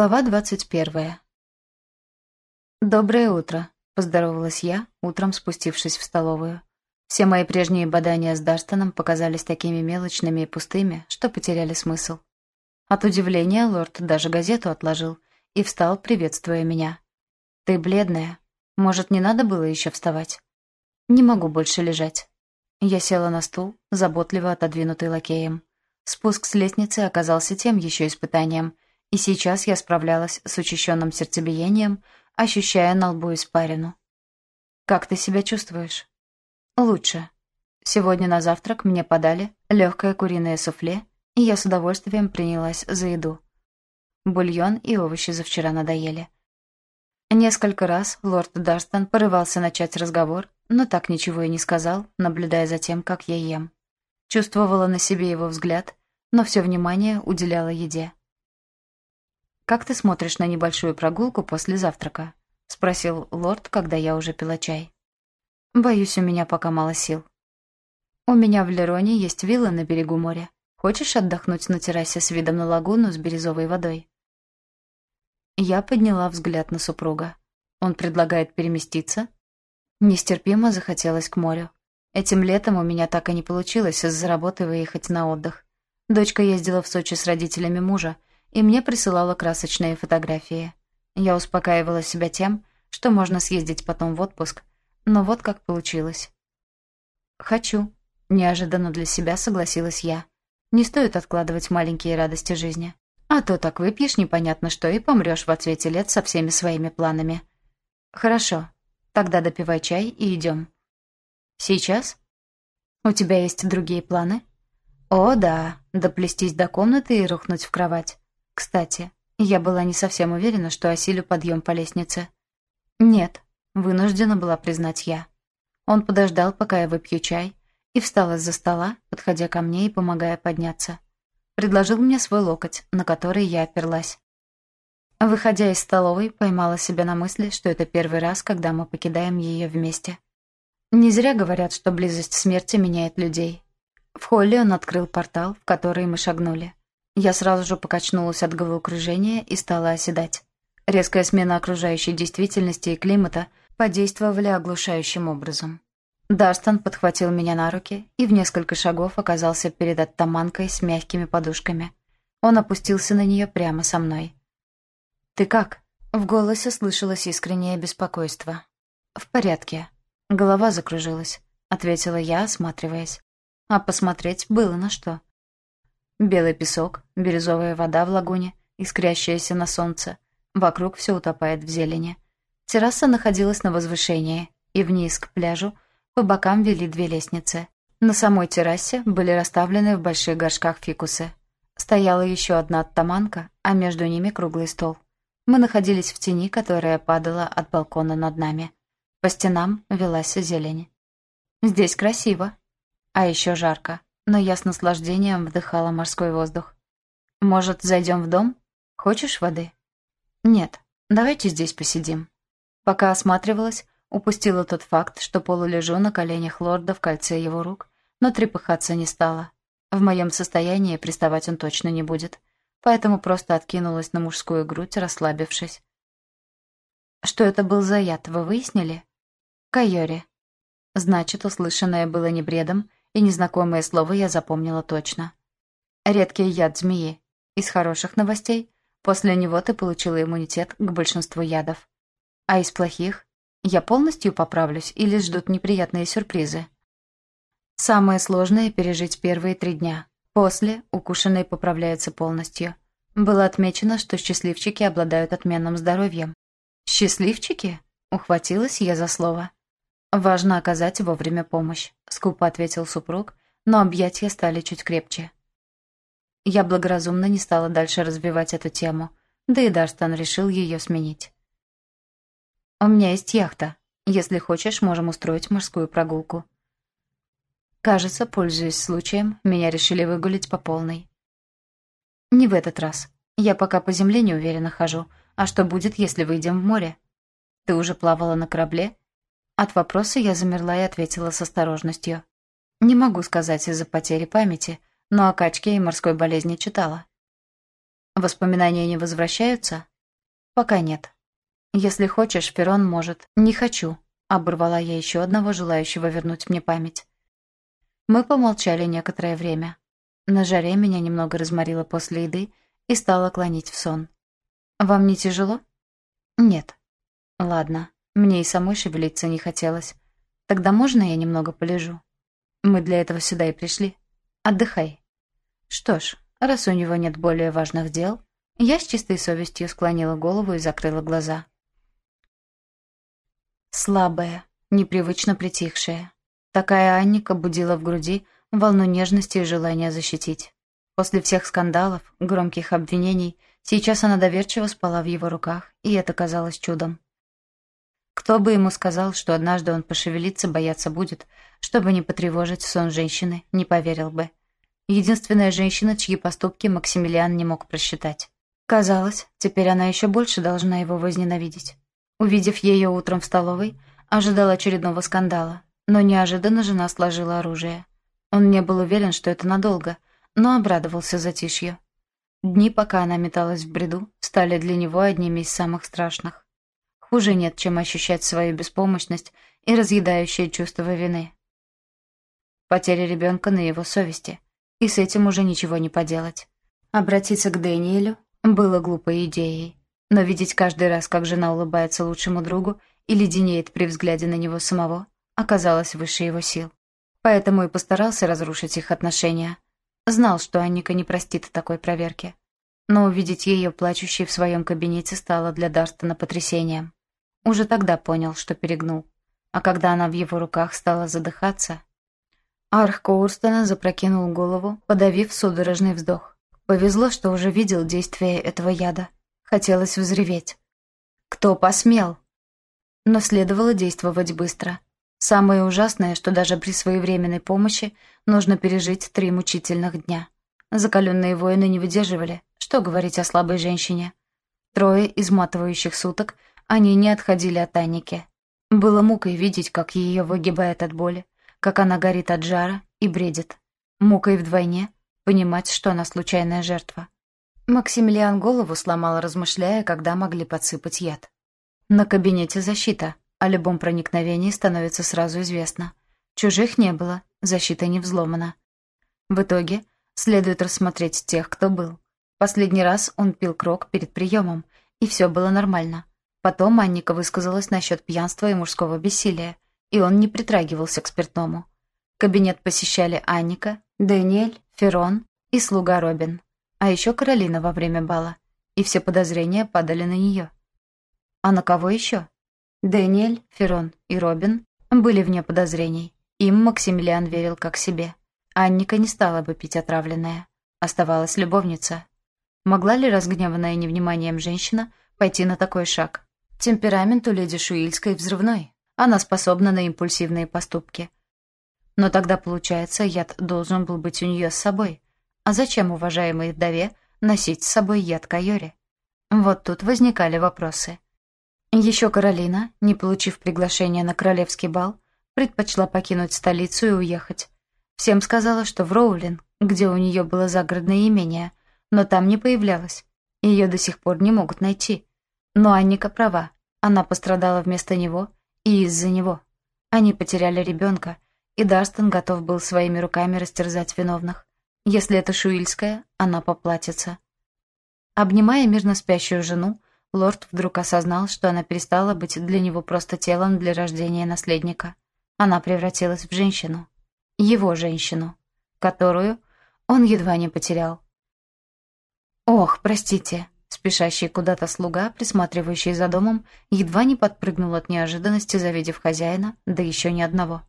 Глава двадцать первая. «Доброе утро», — поздоровалась я, утром спустившись в столовую. Все мои прежние бадания с Дарстоном показались такими мелочными и пустыми, что потеряли смысл. От удивления лорд даже газету отложил и встал, приветствуя меня. «Ты бледная. Может, не надо было еще вставать?» «Не могу больше лежать». Я села на стул, заботливо отодвинутый лакеем. Спуск с лестницы оказался тем еще испытанием — и сейчас я справлялась с учащенным сердцебиением, ощущая на лбу испарину. «Как ты себя чувствуешь?» «Лучше. Сегодня на завтрак мне подали легкое куриное суфле, и я с удовольствием принялась за еду. Бульон и овощи за вчера надоели. Несколько раз лорд Дарстон порывался начать разговор, но так ничего и не сказал, наблюдая за тем, как я ем. Чувствовала на себе его взгляд, но все внимание уделяла еде. «Как ты смотришь на небольшую прогулку после завтрака?» — спросил лорд, когда я уже пила чай. «Боюсь, у меня пока мало сил. У меня в Лероне есть вилла на берегу моря. Хочешь отдохнуть на террасе с видом на лагуну с бирюзовой водой?» Я подняла взгляд на супруга. Он предлагает переместиться? Нестерпимо захотелось к морю. Этим летом у меня так и не получилось из-за работы выехать на отдых. Дочка ездила в Сочи с родителями мужа, и мне присылала красочные фотографии. Я успокаивала себя тем, что можно съездить потом в отпуск, но вот как получилось. «Хочу», — неожиданно для себя согласилась я. «Не стоит откладывать маленькие радости жизни. А то так выпьешь непонятно что и помрешь в ответе лет со всеми своими планами». «Хорошо, тогда допивай чай и идем». «Сейчас?» «У тебя есть другие планы?» «О, да, доплестись до комнаты и рухнуть в кровать. Кстати, я была не совсем уверена, что осилю подъем по лестнице. Нет, вынуждена была признать я. Он подождал, пока я выпью чай, и встал из-за стола, подходя ко мне и помогая подняться. Предложил мне свой локоть, на который я оперлась. Выходя из столовой, поймала себя на мысли, что это первый раз, когда мы покидаем ее вместе. Не зря говорят, что близость смерти меняет людей. В холле он открыл портал, в который мы шагнули. Я сразу же покачнулась от головокружения и стала оседать. Резкая смена окружающей действительности и климата подействовали оглушающим образом. Дарстон подхватил меня на руки и в несколько шагов оказался перед оттаманкой с мягкими подушками. Он опустился на нее прямо со мной. «Ты как?» В голосе слышалось искреннее беспокойство. «В порядке». Голова закружилась, ответила я, осматриваясь. А посмотреть было на что. Белый песок, бирюзовая вода в лагуне, искрящаяся на солнце. Вокруг все утопает в зелени. Терраса находилась на возвышении, и вниз к пляжу по бокам вели две лестницы. На самой террасе были расставлены в больших горшках фикусы. Стояла еще одна оттаманка, а между ними круглый стол. Мы находились в тени, которая падала от балкона над нами. По стенам велась зелень. Здесь красиво, а еще жарко но я с наслаждением вдыхала морской воздух. «Может, зайдем в дом? Хочешь воды?» «Нет, давайте здесь посидим». Пока осматривалась, упустила тот факт, что полулежу на коленях лорда в кольце его рук, но трепыхаться не стала. В моем состоянии приставать он точно не будет, поэтому просто откинулась на мужскую грудь, расслабившись. «Что это был за яд, вы выяснили?» «Кайори». Значит, услышанное было не бредом, и незнакомое слово я запомнила точно. Редкий яд змеи. Из хороших новостей после него ты получила иммунитет к большинству ядов. А из плохих я полностью поправлюсь или ждут неприятные сюрпризы. Самое сложное — пережить первые три дня. После укушенные поправляются полностью. Было отмечено, что счастливчики обладают отменным здоровьем. «Счастливчики?» — ухватилась я за слово. «Важно оказать вовремя помощь», — скупо ответил супруг, но объятия стали чуть крепче. Я благоразумно не стала дальше развивать эту тему, да и Дарстон решил ее сменить. «У меня есть яхта. Если хочешь, можем устроить морскую прогулку». Кажется, пользуясь случаем, меня решили выгулить по полной. «Не в этот раз. Я пока по земле не уверенно хожу. А что будет, если выйдем в море? Ты уже плавала на корабле?» От вопроса я замерла и ответила с осторожностью. Не могу сказать из-за потери памяти, но о качке и морской болезни читала. Воспоминания не возвращаются? Пока нет. Если хочешь, Ферон может. Не хочу. Оборвала я еще одного желающего вернуть мне память. Мы помолчали некоторое время. На жаре меня немного разморило после еды и стало клонить в сон. «Вам не тяжело?» «Нет». «Ладно, мне и самой шевелиться не хотелось. Тогда можно я немного полежу? Мы для этого сюда и пришли. Отдыхай». Что ж, раз у него нет более важных дел, я с чистой совестью склонила голову и закрыла глаза. Слабая, непривычно притихшая. Такая Анника будила в груди волну нежности и желания защитить. После всех скандалов, громких обвинений, сейчас она доверчиво спала в его руках, и это казалось чудом. Кто бы ему сказал, что однажды он пошевелиться бояться будет, чтобы не потревожить сон женщины, не поверил бы. Единственная женщина, чьи поступки Максимилиан не мог просчитать. Казалось, теперь она еще больше должна его возненавидеть. Увидев ее утром в столовой, ожидал очередного скандала, но неожиданно жена сложила оружие. Он не был уверен, что это надолго, но обрадовался затишью. Дни, пока она металась в бреду, стали для него одними из самых страшных. Хуже нет, чем ощущать свою беспомощность и разъедающее чувство вины. Потеря ребенка на его совести — и с этим уже ничего не поделать. Обратиться к Дэниелю было глупой идеей, но видеть каждый раз, как жена улыбается лучшему другу и леденеет при взгляде на него самого, оказалось выше его сил. Поэтому и постарался разрушить их отношения. Знал, что Анника не простит такой проверки. Но увидеть ее плачущей в своем кабинете стало для Дарстона потрясением. Уже тогда понял, что перегнул. А когда она в его руках стала задыхаться, Арх Коурстона запрокинул голову, подавив судорожный вздох. Повезло, что уже видел действие этого яда. Хотелось взреветь. Кто посмел? Но следовало действовать быстро. Самое ужасное, что даже при своевременной помощи нужно пережить три мучительных дня. Закаленные воины не выдерживали, что говорить о слабой женщине. Трое изматывающих суток они не отходили от Анники. Было мукой видеть, как ее выгибает от боли, как она горит от жара и бредит. Мукой вдвойне понимать, что она случайная жертва. Максимилиан голову сломал, размышляя, когда могли подсыпать яд. На кабинете защита, о любом проникновении становится сразу известно. Чужих не было, защита не взломана. В итоге следует рассмотреть тех, кто был. Последний раз он пил крок перед приемом, и все было нормально. Потом Анника высказалась насчет пьянства и мужского бессилия и он не притрагивался к спиртному. Кабинет посещали Анника, Даниэль, Ферон и слуга Робин, а еще Каролина во время бала, и все подозрения падали на нее. А на кого еще? Даниэль, Ферон и Робин были вне подозрений. Им Максимилиан верил как себе. Анника не стала бы пить отравленное. Оставалась любовница. Могла ли разгневанная невниманием женщина пойти на такой шаг? Темперамент у леди Шуильской взрывной. Она способна на импульсивные поступки. Но тогда, получается, яд должен был быть у нее с собой. А зачем уважаемой вдове носить с собой яд Кайори? Вот тут возникали вопросы. Еще Каролина, не получив приглашения на королевский бал, предпочла покинуть столицу и уехать. Всем сказала, что в Роулин, где у нее было загородное имение, но там не появлялась. Ее до сих пор не могут найти. Но Анника права, она пострадала вместо него — и из-за него. Они потеряли ребенка, и Дарстон готов был своими руками растерзать виновных. Если это Шуильская, она поплатится. Обнимая мирно спящую жену, лорд вдруг осознал, что она перестала быть для него просто телом для рождения наследника. Она превратилась в женщину. Его женщину, которую он едва не потерял. «Ох, простите», Спешащий куда-то слуга, присматривающий за домом, едва не подпрыгнул от неожиданности, завидев хозяина, да еще ни одного.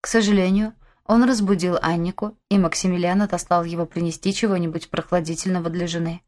К сожалению, он разбудил Аннику, и Максимилиан отослал его принести чего-нибудь прохладительного для жены.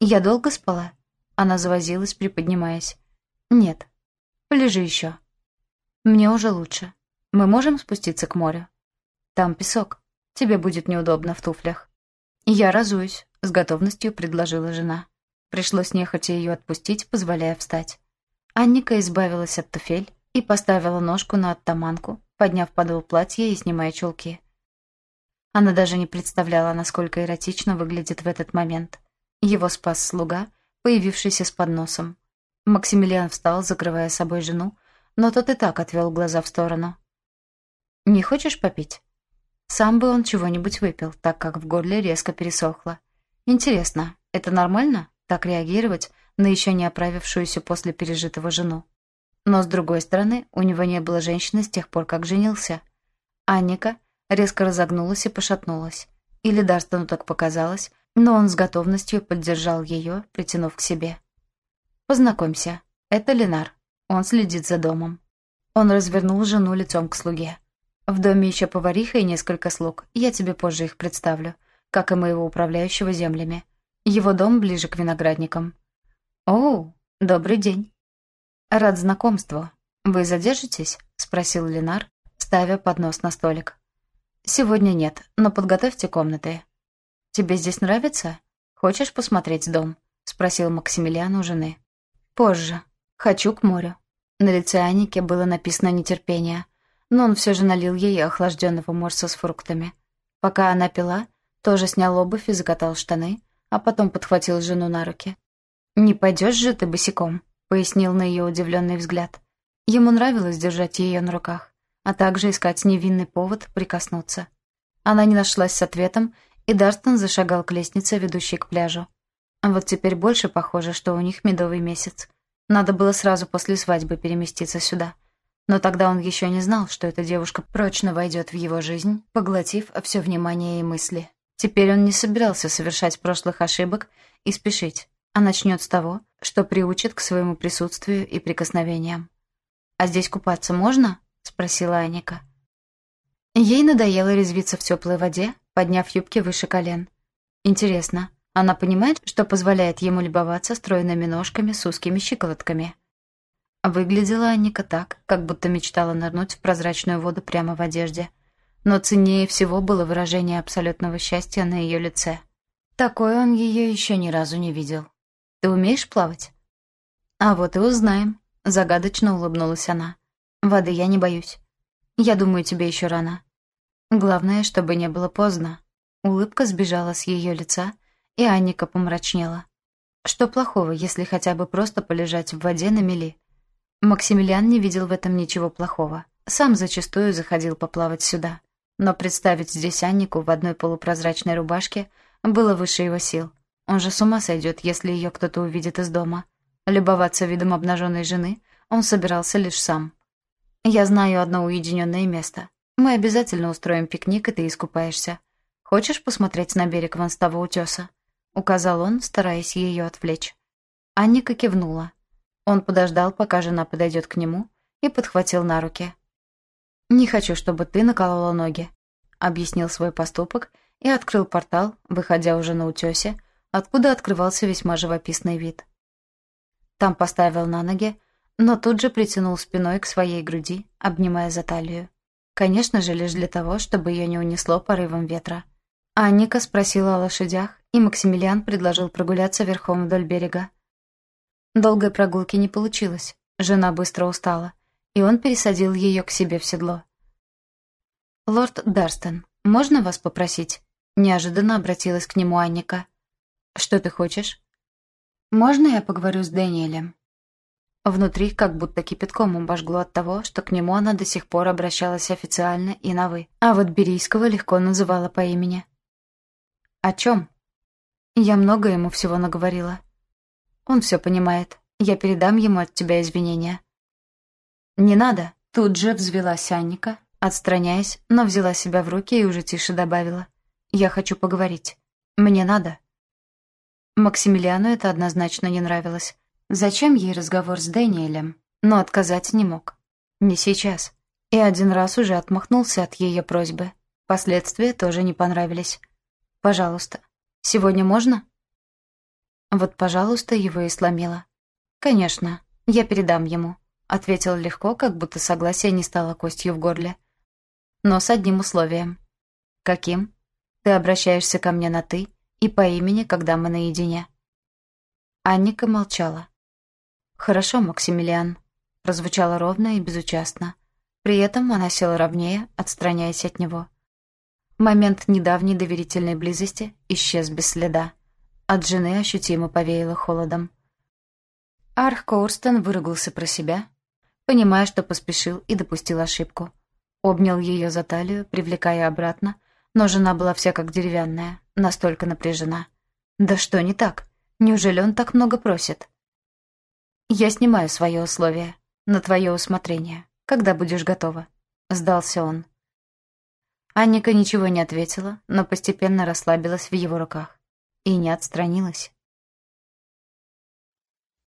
«Я долго спала?» Она завозилась, приподнимаясь. «Нет. Полежи еще. Мне уже лучше. Мы можем спуститься к морю? Там песок. Тебе будет неудобно в туфлях». «Я разуюсь», — с готовностью предложила жена. Пришлось нехотя ее отпустить, позволяя встать. Анника избавилась от туфель и поставила ножку на оттаманку, подняв подол платья и снимая чулки. Она даже не представляла, насколько эротично выглядит в этот момент. Его спас слуга, появившийся с подносом. Максимилиан встал, закрывая собой жену, но тот и так отвел глаза в сторону. «Не хочешь попить?» Сам бы он чего-нибудь выпил, так как в горле резко пересохло. Интересно, это нормально, так реагировать на еще не оправившуюся после пережитого жену? Но, с другой стороны, у него не было женщины с тех пор, как женился. Анника резко разогнулась и пошатнулась. Или Дарстону так показалось, но он с готовностью поддержал ее, притянув к себе. «Познакомься, это Ленар. Он следит за домом». Он развернул жену лицом к слуге. В доме еще повариха и несколько слуг. Я тебе позже их представлю, как и моего управляющего землями. Его дом ближе к виноградникам. О, добрый день. Рад знакомству. Вы задержитесь? спросил Ленар, ставя поднос на столик. Сегодня нет, но подготовьте комнаты. Тебе здесь нравится? Хочешь посмотреть дом? спросил Максимилиан у жены. Позже. Хочу к морю. На лице Аники было написано нетерпение но он все же налил ей охлажденного морса с фруктами. Пока она пила, тоже снял обувь и закатал штаны, а потом подхватил жену на руки. «Не пойдешь же ты босиком», — пояснил на ее удивленный взгляд. Ему нравилось держать ее на руках, а также искать невинный повод прикоснуться. Она не нашлась с ответом, и Дарстон зашагал к лестнице, ведущей к пляжу. А вот теперь больше похоже, что у них медовый месяц. Надо было сразу после свадьбы переместиться сюда. Но тогда он еще не знал, что эта девушка прочно войдет в его жизнь, поглотив все внимание и мысли. Теперь он не собирался совершать прошлых ошибок и спешить, а начнет с того, что приучит к своему присутствию и прикосновениям. «А здесь купаться можно?» — спросила Аника. Ей надоело резвиться в теплой воде, подняв юбки выше колен. Интересно, она понимает, что позволяет ему любоваться стройными ножками с узкими щиколотками? Выглядела Анника так, как будто мечтала нырнуть в прозрачную воду прямо в одежде. Но ценнее всего было выражение абсолютного счастья на ее лице. Такое он ее еще ни разу не видел. «Ты умеешь плавать?» «А вот и узнаем», — загадочно улыбнулась она. «Воды я не боюсь. Я думаю, тебе еще рано. Главное, чтобы не было поздно». Улыбка сбежала с ее лица, и Анника помрачнела. Что плохого, если хотя бы просто полежать в воде на мели? Максимилиан не видел в этом ничего плохого. Сам зачастую заходил поплавать сюда. Но представить здесь Аннику в одной полупрозрачной рубашке было выше его сил. Он же с ума сойдет, если ее кто-то увидит из дома. Любоваться видом обнаженной жены он собирался лишь сам. «Я знаю одно уединенное место. Мы обязательно устроим пикник, и ты искупаешься. Хочешь посмотреть на берег вон с того утеса?» — указал он, стараясь ее отвлечь. Анника кивнула. Он подождал, пока жена подойдет к нему, и подхватил на руки. «Не хочу, чтобы ты наколола ноги», — объяснил свой поступок и открыл портал, выходя уже на утёсе, откуда открывался весьма живописный вид. Там поставил на ноги, но тут же притянул спиной к своей груди, обнимая за талию. Конечно же, лишь для того, чтобы ее не унесло порывом ветра. Анника спросила о лошадях, и Максимилиан предложил прогуляться верхом вдоль берега. Долгой прогулки не получилось. Жена быстро устала, и он пересадил ее к себе в седло. «Лорд Дарстон, можно вас попросить?» Неожиданно обратилась к нему Анника. «Что ты хочешь?» «Можно я поговорю с Дэниелем?» Внутри как будто кипятком обожгло от того, что к нему она до сих пор обращалась официально и на «вы», а вот Берийского легко называла по имени. «О чем?» Я много ему всего наговорила. Он все понимает. Я передам ему от тебя извинения». «Не надо», — тут же взвелась Анника, отстраняясь, но взяла себя в руки и уже тише добавила. «Я хочу поговорить. Мне надо». Максимилиану это однозначно не нравилось. Зачем ей разговор с Дэниелем? Но отказать не мог. Не сейчас. И один раз уже отмахнулся от ее просьбы. Последствия тоже не понравились. «Пожалуйста, сегодня можно?» Вот, пожалуйста, его и сломило. «Конечно, я передам ему», — ответил легко, как будто согласие не стало костью в горле. «Но с одним условием». «Каким?» «Ты обращаешься ко мне на «ты» и по имени, когда мы наедине». Анника молчала. «Хорошо, Максимилиан», — прозвучало ровно и безучастно. При этом она села ровнее, отстраняясь от него. Момент недавней доверительной близости исчез без следа. От жены ощутимо повеяло холодом. Арх Коурстон выругался про себя, понимая, что поспешил и допустил ошибку. Обнял ее за талию, привлекая обратно, но жена была вся как деревянная, настолько напряжена. «Да что не так? Неужели он так много просит?» «Я снимаю свое условие. На твое усмотрение. Когда будешь готова?» Сдался он. Анника ничего не ответила, но постепенно расслабилась в его руках. И не отстранилась.